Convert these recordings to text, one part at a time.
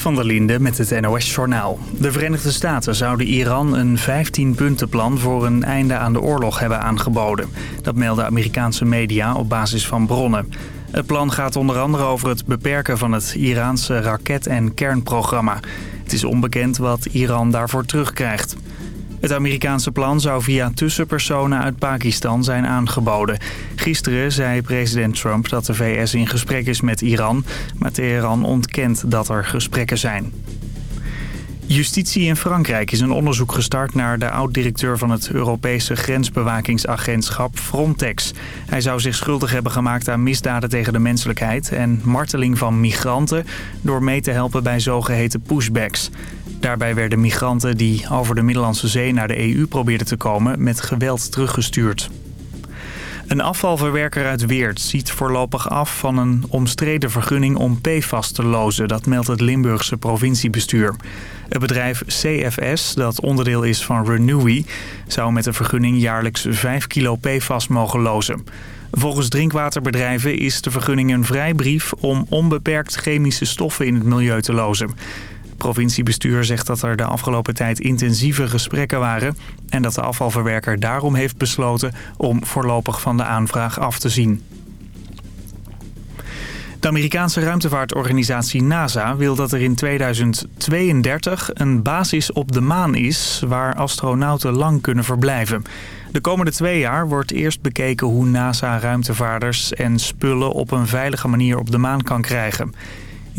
Van der Linde met het NOS-journaal. De Verenigde Staten zouden Iran een 15-puntenplan voor een einde aan de oorlog hebben aangeboden. Dat melden Amerikaanse media op basis van bronnen. Het plan gaat onder andere over het beperken van het Iraanse raket- en kernprogramma. Het is onbekend wat Iran daarvoor terugkrijgt. Het Amerikaanse plan zou via tussenpersonen uit Pakistan zijn aangeboden. Gisteren zei president Trump dat de VS in gesprek is met Iran... maar Teheran ontkent dat er gesprekken zijn. Justitie in Frankrijk is een onderzoek gestart naar de oud-directeur van het Europese grensbewakingsagentschap Frontex. Hij zou zich schuldig hebben gemaakt aan misdaden tegen de menselijkheid en marteling van migranten door mee te helpen bij zogeheten pushbacks. Daarbij werden migranten die over de Middellandse Zee naar de EU probeerden te komen met geweld teruggestuurd. Een afvalverwerker uit Weert ziet voorlopig af van een omstreden vergunning om PFAS te lozen. Dat meldt het Limburgse provinciebestuur. Het bedrijf CFS, dat onderdeel is van Renewy, zou met een vergunning jaarlijks 5 kilo PFAS mogen lozen. Volgens drinkwaterbedrijven is de vergunning een vrijbrief om onbeperkt chemische stoffen in het milieu te lozen provinciebestuur zegt dat er de afgelopen tijd intensieve gesprekken waren... en dat de afvalverwerker daarom heeft besloten om voorlopig van de aanvraag af te zien. De Amerikaanse ruimtevaartorganisatie NASA wil dat er in 2032 een basis op de maan is... waar astronauten lang kunnen verblijven. De komende twee jaar wordt eerst bekeken hoe NASA ruimtevaarders en spullen op een veilige manier op de maan kan krijgen.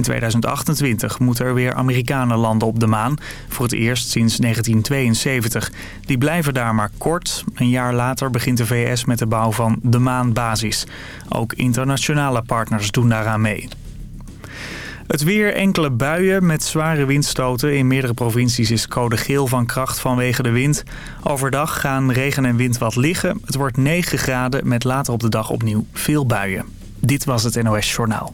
In 2028 moeten er weer Amerikanen landen op de maan. Voor het eerst sinds 1972. Die blijven daar maar kort. Een jaar later begint de VS met de bouw van de maanbasis. Ook internationale partners doen daaraan mee. Het weer, enkele buien met zware windstoten. In meerdere provincies is code geel van kracht vanwege de wind. Overdag gaan regen en wind wat liggen. Het wordt 9 graden met later op de dag opnieuw veel buien. Dit was het NOS Journaal.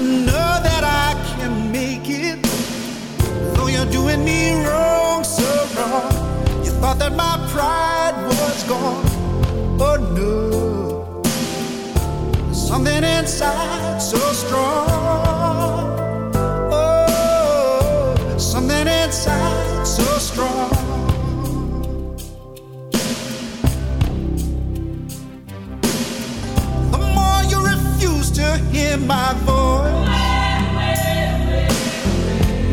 I know that I can make it, though you're doing me wrong, so wrong. You thought that my pride was gone, oh no. Something inside so strong, hear my voice,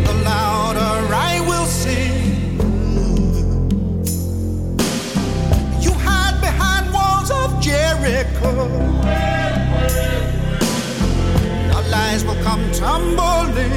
the louder I will sing. You hide behind walls of Jericho. Lies will come tumbling.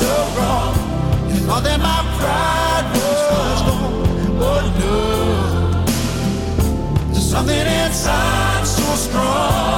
so wrong. You thought that my pride was gone. Oh no. There's something inside so strong.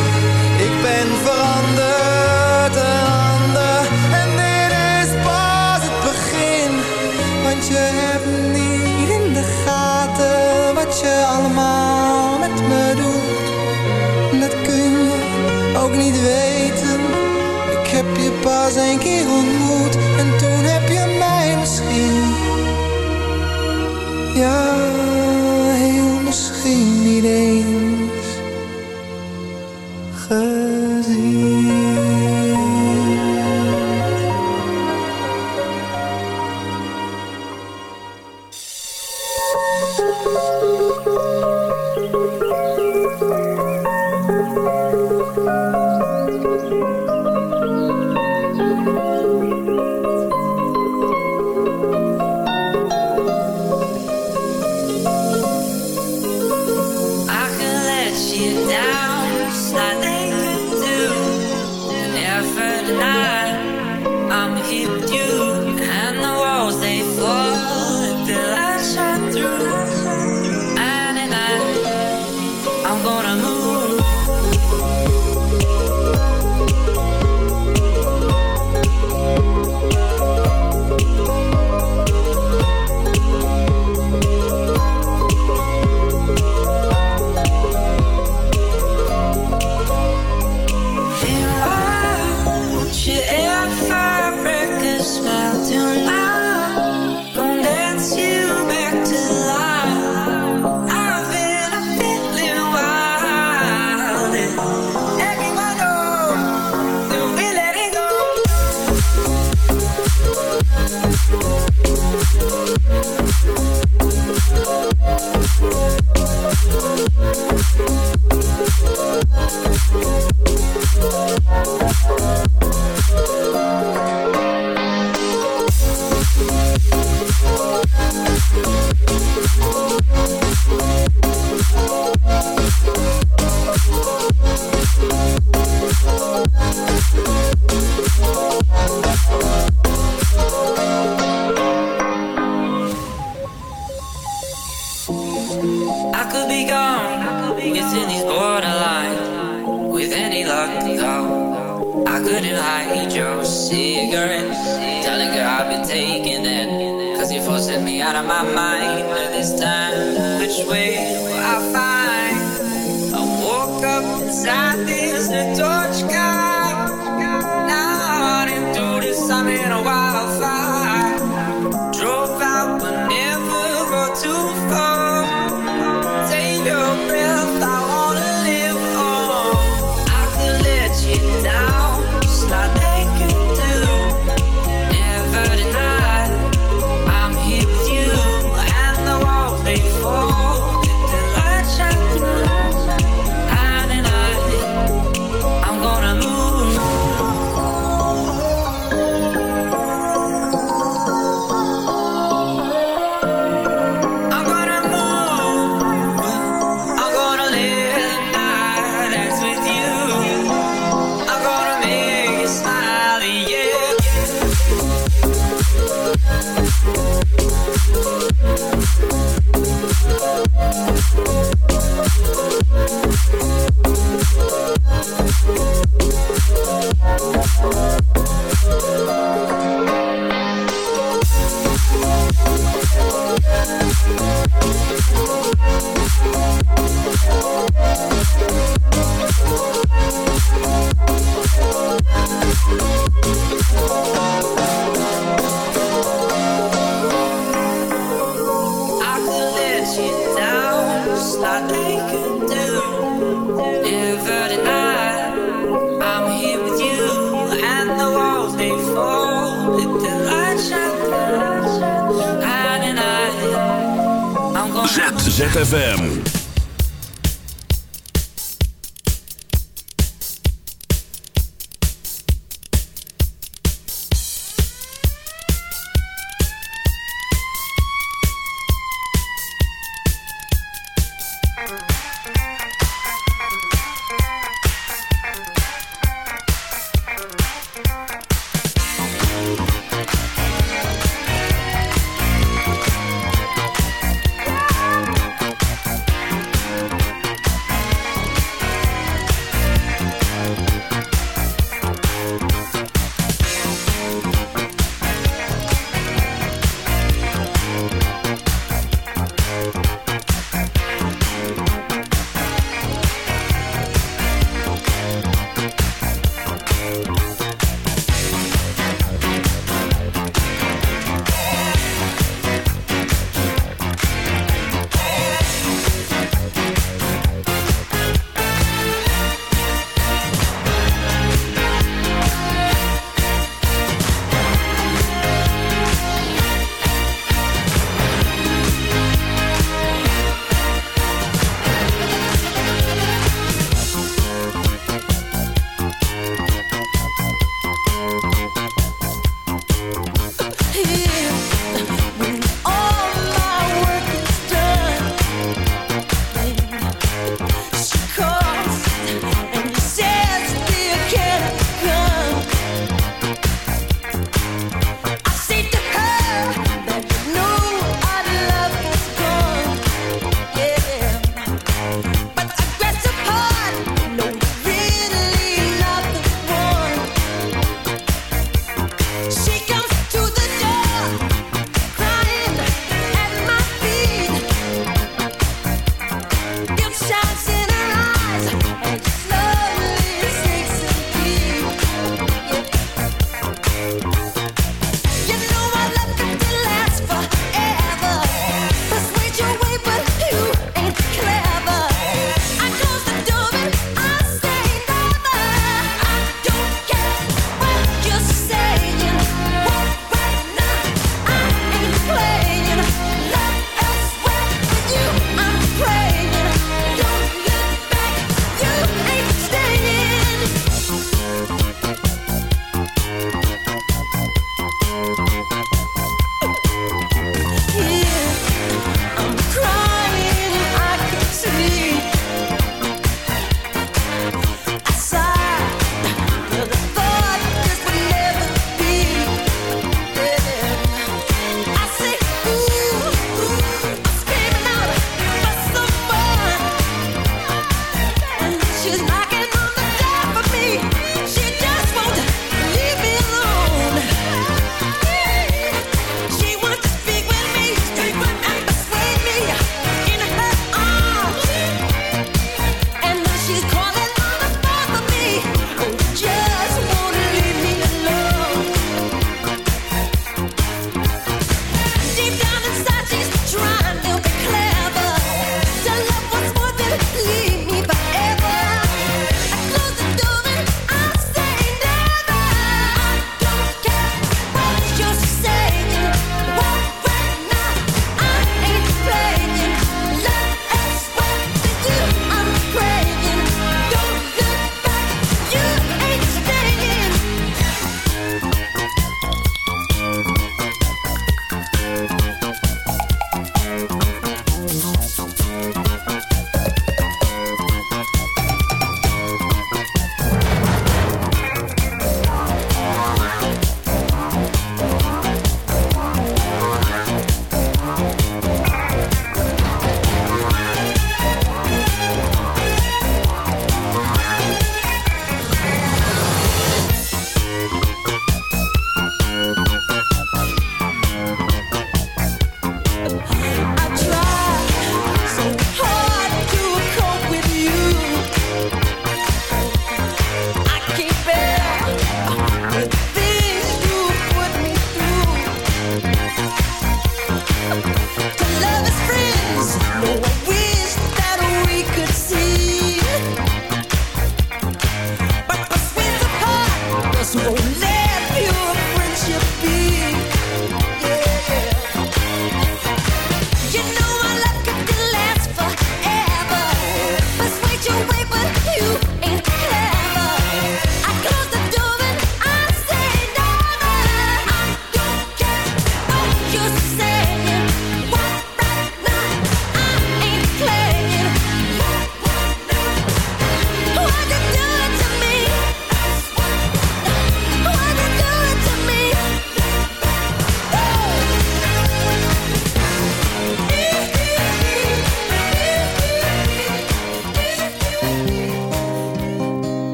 Zijn qui roulent